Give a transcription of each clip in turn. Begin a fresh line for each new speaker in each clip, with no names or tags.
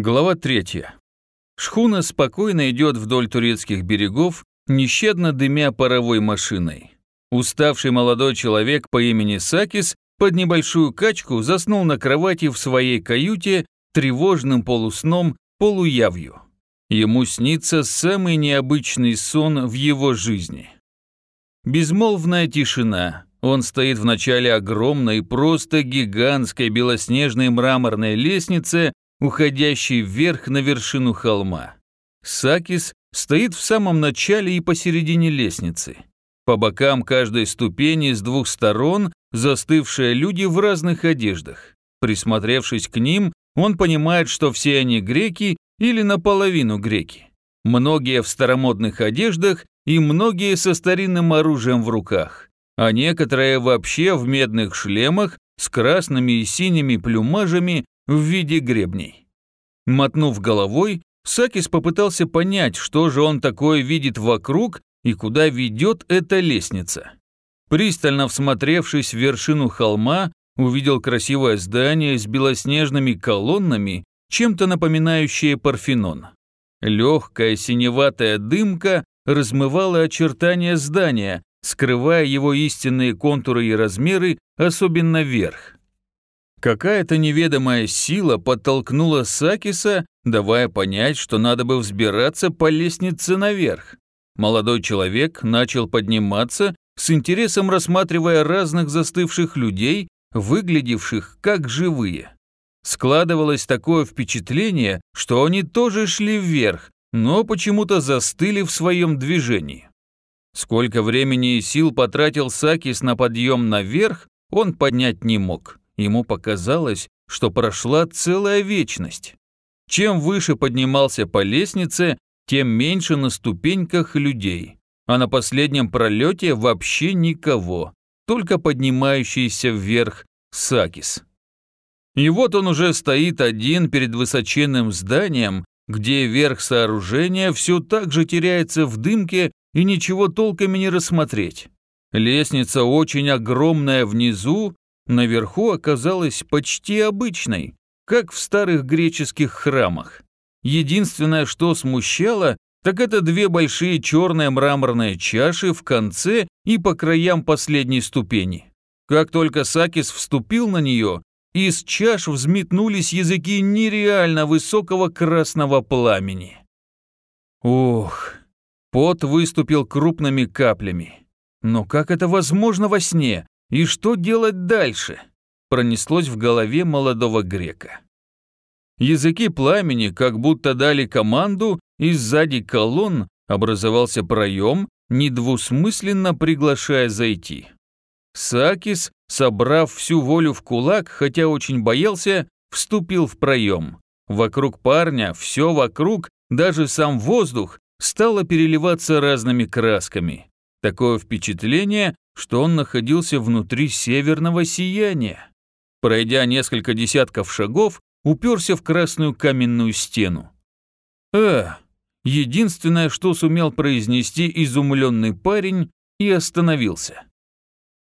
Глава 3. Шхуна спокойно идет вдоль турецких берегов, нещадно дымя паровой машиной. Уставший молодой человек по имени Сакис под небольшую качку заснул на кровати в своей каюте тревожным полусном, полуявью. Ему снится самый необычный сон в его жизни. Безмолвная тишина. Он стоит в начале огромной, просто гигантской белоснежной мраморной лестницы, уходящей вверх на вершину холма. Сакис стоит в самом начале и посередине лестницы. По бокам каждой ступени с двух сторон застывшие люди в разных одеждах. Присмотревшись к ним, он понимает, что все они греки или наполовину греки. Многие в старомодных одеждах и многие со старинным оружием в руках, а некоторые вообще в медных шлемах с красными и синими плюмажами в виде гребней. Мотнув головой, Сакис попытался понять, что же он такое видит вокруг и куда ведет эта лестница. Пристально всмотревшись в вершину холма, увидел красивое здание с белоснежными колоннами, чем-то напоминающее Парфенон. Легкая синеватая дымка размывала очертания здания, скрывая его истинные контуры и размеры, особенно вверх. Какая-то неведомая сила подтолкнула Сакиса, давая понять, что надо бы взбираться по лестнице наверх. Молодой человек начал подниматься, с интересом рассматривая разных застывших людей, выглядевших как живые. Складывалось такое впечатление, что они тоже шли вверх, но почему-то застыли в своем движении. Сколько времени и сил потратил Сакис на подъем наверх, он поднять не мог. Ему показалось, что прошла целая вечность. Чем выше поднимался по лестнице, тем меньше на ступеньках людей. А на последнем пролете вообще никого, только поднимающийся вверх Сакис. И вот он уже стоит один перед высоченным зданием, где верх сооружения все так же теряется в дымке и ничего толком не рассмотреть. Лестница очень огромная внизу, наверху оказалась почти обычной, как в старых греческих храмах. Единственное, что смущало, так это две большие черные мраморные чаши в конце и по краям последней ступени. Как только Сакис вступил на нее, из чаш взметнулись языки нереально высокого красного пламени. Ух, пот выступил крупными каплями. Но как это возможно во сне? И что делать дальше? Пронеслось в голове молодого грека. Языки пламени как будто дали команду, и сзади колонн образовался проем, недвусмысленно приглашая зайти. Сакис, собрав всю волю в кулак, хотя очень боялся, вступил в проем. Вокруг парня, все вокруг, даже сам воздух, стало переливаться разными красками. Такое впечатление, что он находился внутри северного сияния. Пройдя несколько десятков шагов, уперся в красную каменную стену. «А!» Единственное, что сумел произнести изумленный парень, и остановился.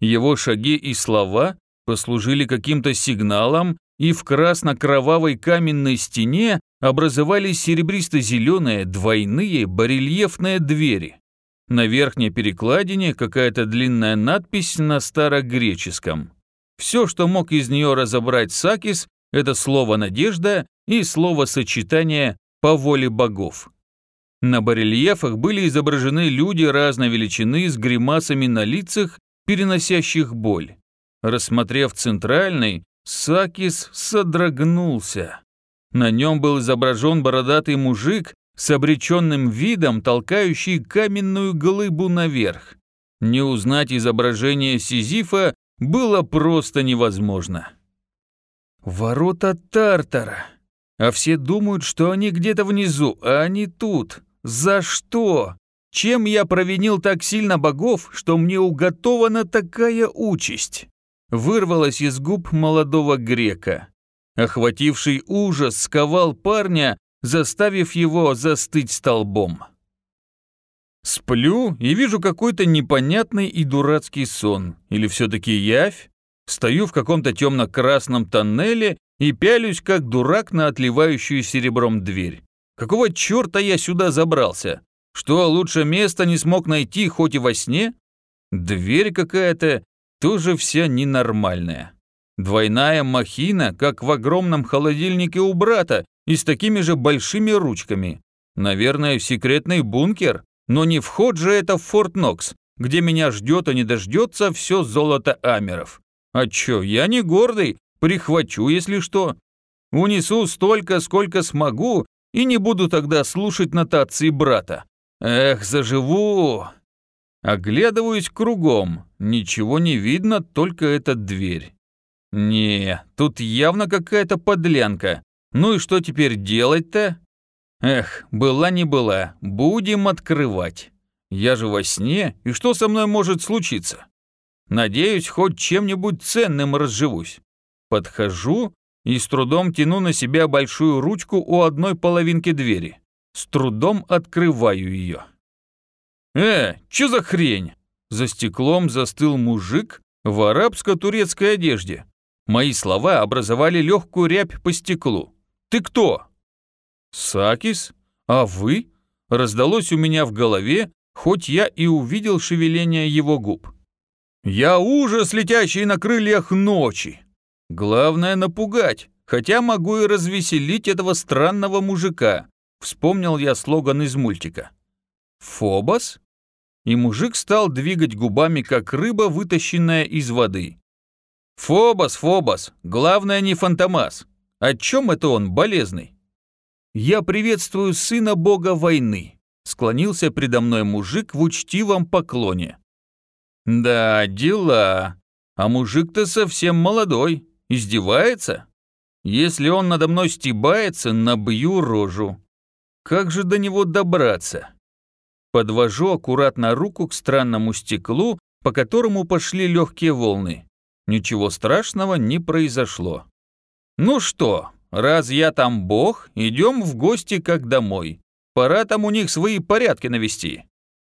Его шаги и слова послужили каким-то сигналом, и в красно-кровавой каменной стене образовались серебристо-зеленые двойные барельефные двери. На верхней перекладине какая-то длинная надпись на старогреческом. Все, что мог из нее разобрать Сакис, это слово «надежда» и слово-сочетание «по воле богов». На барельефах были изображены люди разной величины с гримасами на лицах, переносящих боль. Рассмотрев центральный, Сакис содрогнулся. На нем был изображен бородатый мужик с обреченным видом, толкающий каменную глыбу наверх. Не узнать изображение Сизифа было просто невозможно. Ворота Тартара. А все думают, что они где-то внизу, а они тут. За что? Чем я провинил так сильно богов, что мне уготована такая участь? Вырвалось из губ молодого грека. Охвативший ужас сковал парня, заставив его застыть столбом. Сплю и вижу какой-то непонятный и дурацкий сон. Или все-таки явь? Стою в каком-то темно-красном тоннеле и пялюсь, как дурак, на отливающую серебром дверь. Какого черта я сюда забрался? Что, лучше места не смог найти, хоть и во сне? Дверь какая-то тоже вся ненормальная. Двойная махина, как в огромном холодильнике у брата, и с такими же большими ручками. Наверное, секретный бункер, но не вход же это в Форт Нокс, где меня ждет и не дождется все золото амеров. А чё, я не гордый, прихвачу, если что. Унесу столько, сколько смогу, и не буду тогда слушать нотации брата. Эх, заживу. Оглядываюсь кругом, ничего не видно, только эта дверь. Не, тут явно какая-то подлянка. Ну и что теперь делать-то? Эх, была не была, будем открывать. Я же во сне, и что со мной может случиться? Надеюсь, хоть чем-нибудь ценным разживусь. Подхожу и с трудом тяну на себя большую ручку у одной половинки двери. С трудом открываю ее. «Э, чё за хрень?» За стеклом застыл мужик в арабско-турецкой одежде. Мои слова образовали легкую рябь по стеклу. «Ты кто?» «Сакис? А вы?» Раздалось у меня в голове, хоть я и увидел шевеление его губ. «Я ужас, летящий на крыльях ночи!» Главное напугать, хотя могу и развеселить этого странного мужика. Вспомнил я слоган из мультика. «Фобос?» И мужик стал двигать губами, как рыба, вытащенная из воды. «Фобос, Фобос, главное не Фантомас. О чем это он, болезный?» «Я приветствую сына бога войны», склонился предо мной мужик в учтивом поклоне. «Да, дела. А мужик-то совсем молодой. Издевается? Если он надо мной стебается, набью рожу. Как же до него добраться? Подвожу аккуратно руку к странному стеклу, по которому пошли легкие волны. Ничего страшного не произошло. Ну что, раз я там бог, идем в гости как домой. Пора там у них свои порядки навести.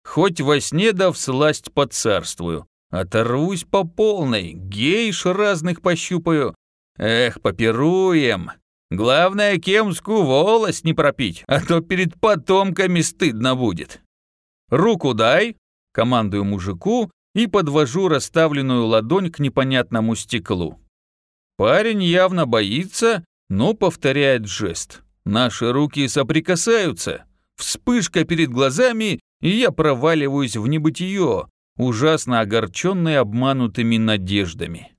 Хоть во сне да всласть поцарствую. Оторвусь по полной, гейш разных пощупаю. Эх, попируем. Главное, кемскую волость не пропить, а то перед потомками стыдно будет. Руку дай, командую мужику и подвожу расставленную ладонь к непонятному стеклу. Парень явно боится, но повторяет жест. Наши руки соприкасаются. Вспышка перед глазами, и я проваливаюсь в небытие, ужасно огорченный обманутыми надеждами.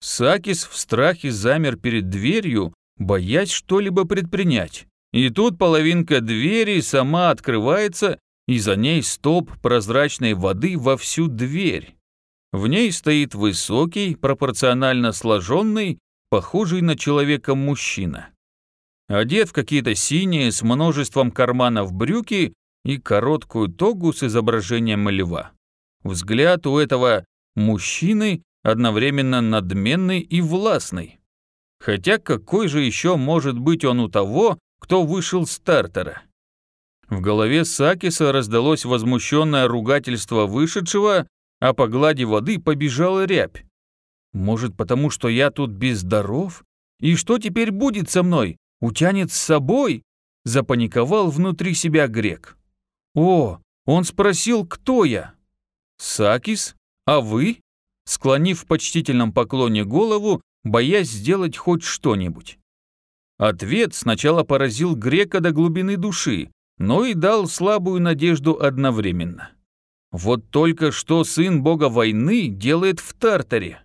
Сакис в страхе замер перед дверью, боясь что-либо предпринять. И тут половинка двери сама открывается, и за ней стоп прозрачной воды во всю дверь. В ней стоит высокий, пропорционально сложенный, похожий на человека мужчина. Одет в какие-то синие с множеством карманов брюки и короткую тогу с изображением льва. Взгляд у этого мужчины одновременно надменный и властный. Хотя какой же еще может быть он у того, кто вышел стартера? В голове Сакиса раздалось возмущенное ругательство вышедшего, а по глади воды побежала рябь. Может, потому что я тут бездоров? И что теперь будет со мной? Утянет с собой? Запаниковал внутри себя грек. «О, он спросил, кто я?» «Сакис? А вы?» Склонив в почтительном поклоне голову, боясь сделать хоть что-нибудь. Ответ сначала поразил грека до глубины души, но и дал слабую надежду одновременно. Вот только что сын бога войны делает в Тартаре.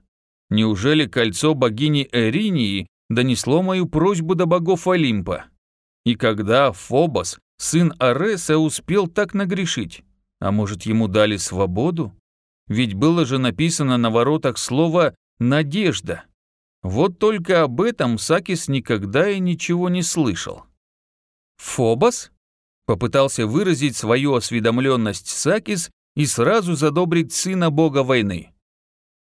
Неужели кольцо богини Эринии донесло мою просьбу до богов Олимпа? И когда Фобос Сын Ареса успел так нагрешить. А может, ему дали свободу? Ведь было же написано на воротах слово «надежда». Вот только об этом Сакис никогда и ничего не слышал. «Фобос?» Попытался выразить свою осведомленность Сакис и сразу задобрить сына бога войны.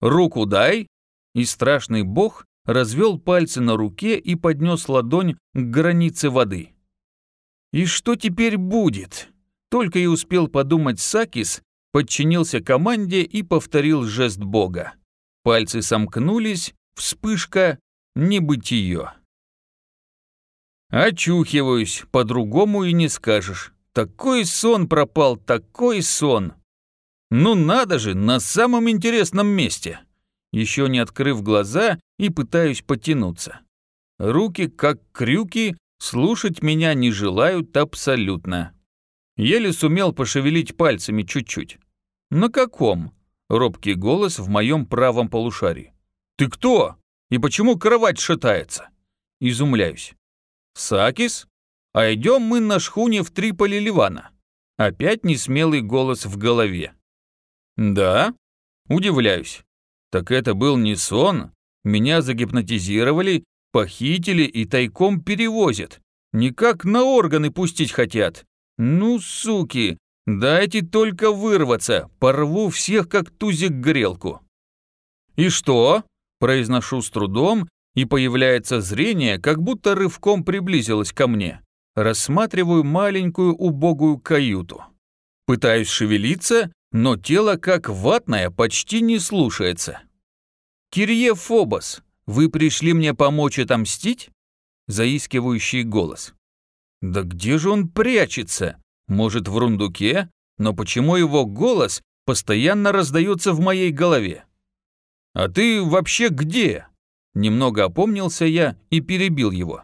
«Руку дай!» И страшный бог развел пальцы на руке и поднес ладонь к границе воды. И что теперь будет? Только и успел подумать Сакис, подчинился команде и повторил жест бога. Пальцы сомкнулись, вспышка, небытие. Очухиваюсь, по-другому и не скажешь. Такой сон пропал, такой сон. Ну надо же, на самом интересном месте. Еще не открыв глаза и пытаюсь потянуться. Руки, как крюки, слушать меня не желают абсолютно. Еле сумел пошевелить пальцами чуть-чуть. «На каком?» — робкий голос в моем правом полушарии. «Ты кто? И почему кровать шатается?» Изумляюсь. «Сакис? А идем мы на шхуне в Триполи Ливана». Опять несмелый голос в голове. «Да?» Удивляюсь. Так это был не сон? Меня загипнотизировали, похитили и тайком перевозят. Никак на органы пустить хотят. Ну, суки, дайте только вырваться, порву всех как тузик грелку. И что? Произношу с трудом, и появляется зрение, как будто рывком приблизилось ко мне. Рассматриваю маленькую убогую каюту. Пытаюсь шевелиться, но тело как ватное почти не слушается. «Кирье Фобос, вы пришли мне помочь отомстить?» Заискивающий голос. Да где же он прячется? Может, в рундуке? Но почему его голос постоянно раздается в моей голове? А ты вообще где? Немного опомнился я и перебил его.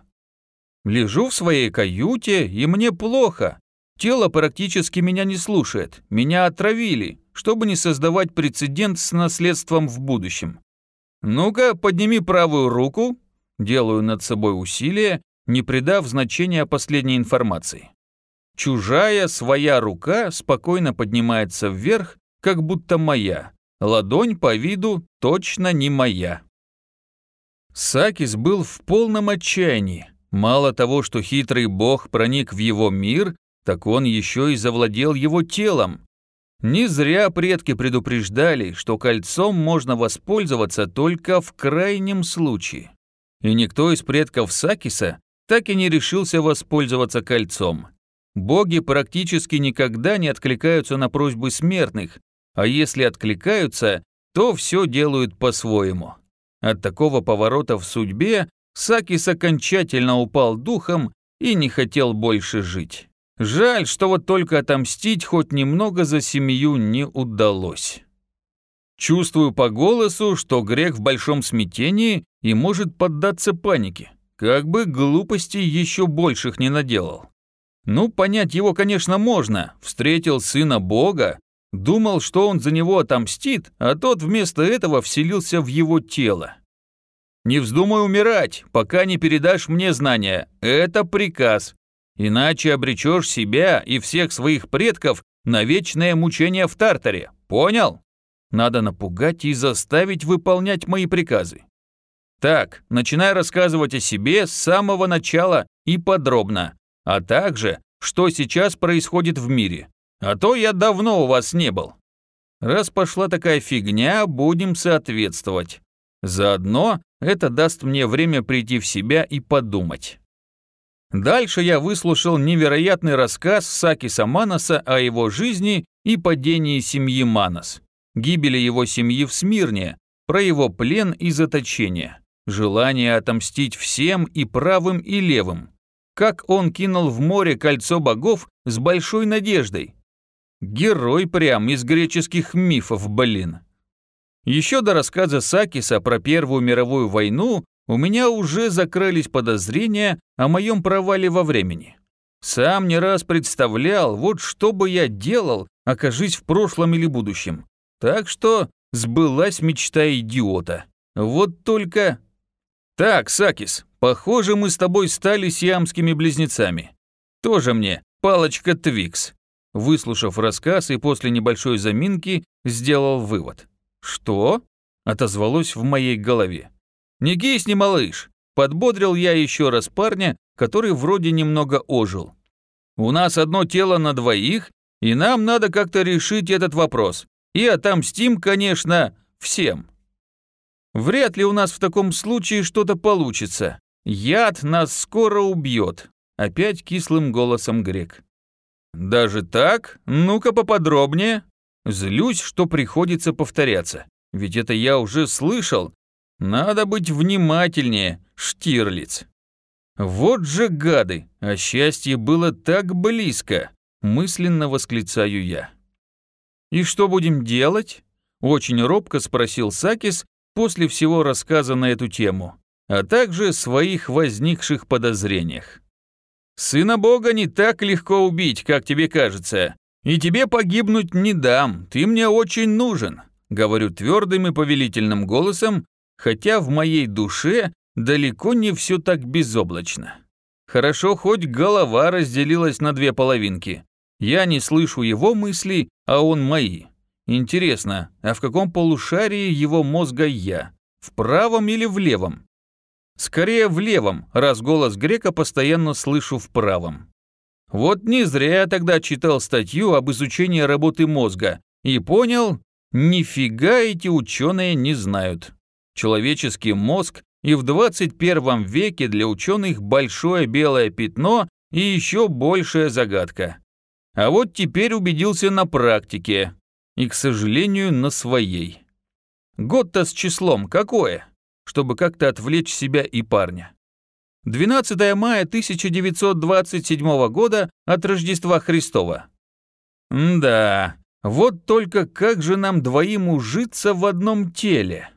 Лежу в своей каюте, и мне плохо. Тело практически меня не слушает. Меня отравили, чтобы не создавать прецедент с наследством в будущем. Ну-ка, подними правую руку. Делаю над собой усилие не придав значения последней информации. Чужая, своя рука спокойно поднимается вверх, как будто моя. Ладонь по виду точно не моя. Сакис был в полном отчаянии. Мало того, что хитрый бог проник в его мир, так он еще и завладел его телом. Не зря предки предупреждали, что кольцом можно воспользоваться только в крайнем случае. И никто из предков Сакиса так и не решился воспользоваться кольцом. Боги практически никогда не откликаются на просьбы смертных, а если откликаются, то все делают по-своему. От такого поворота в судьбе Сакис окончательно упал духом и не хотел больше жить. Жаль, что вот только отомстить хоть немного за семью не удалось. Чувствую по голосу, что грех в большом смятении и может поддаться панике. Как бы глупостей еще больших не наделал. Ну, понять его, конечно, можно. Встретил сына Бога, думал, что он за него отомстит, а тот вместо этого вселился в его тело. Не вздумай умирать, пока не передашь мне знания. Это приказ. Иначе обречешь себя и всех своих предков на вечное мучение в Тартаре. Понял? Надо напугать и заставить выполнять мои приказы. Так, начинай рассказывать о себе с самого начала и подробно, а также, что сейчас происходит в мире. А то я давно у вас не был. Раз пошла такая фигня, будем соответствовать. Заодно это даст мне время прийти в себя и подумать. Дальше я выслушал невероятный рассказ Сакиса Манаса о его жизни и падении семьи Манас, гибели его семьи в Смирне, про его плен и заточение желание отомстить всем и правым, и левым. Как он кинул в море кольцо богов с большой надеждой. Герой прям из греческих мифов, блин. Еще до рассказа Сакиса про Первую мировую войну у меня уже закрылись подозрения о моем провале во времени. Сам не раз представлял, вот что бы я делал, окажись в прошлом или будущем. Так что сбылась мечта идиота. Вот только «Так, Сакис, похоже, мы с тобой стали сиамскими близнецами. Тоже мне палочка Твикс». Выслушав рассказ и после небольшой заминки, сделал вывод. «Что?» – отозвалось в моей голове. «Не кисни, малыш!» – подбодрил я еще раз парня, который вроде немного ожил. «У нас одно тело на двоих, и нам надо как-то решить этот вопрос. И отомстим, конечно, всем». Вряд ли у нас в таком случае что-то получится. Яд нас скоро убьет. Опять кислым голосом грек. Даже так? Ну-ка поподробнее. Злюсь, что приходится повторяться. Ведь это я уже слышал. Надо быть внимательнее, Штирлиц. Вот же гады, а счастье было так близко, мысленно восклицаю я. И что будем делать? Очень робко спросил Сакис после всего рассказа на эту тему, а также своих возникших подозрениях. Сына Бога не так легко убить, как тебе кажется, и тебе погибнуть не дам, ты мне очень нужен, говорю твердым и повелительным голосом, хотя в моей душе далеко не все так безоблачно. Хорошо, хоть голова разделилась на две половинки. Я не слышу его мыслей, а он мои. Интересно, а в каком полушарии его мозга я? В правом или в левом? Скорее в левом, раз голос грека постоянно слышу в правом. Вот не зря я тогда читал статью об изучении работы мозга и понял, нифига эти ученые не знают. Человеческий мозг и в 21 веке для ученых большое белое пятно и еще большая загадка. А вот теперь убедился на практике. И, к сожалению, на своей. Год-то с числом какое? Чтобы как-то отвлечь себя и парня. 12 мая 1927 года от Рождества Христова. М да, вот только как же нам двоим ужиться в одном теле?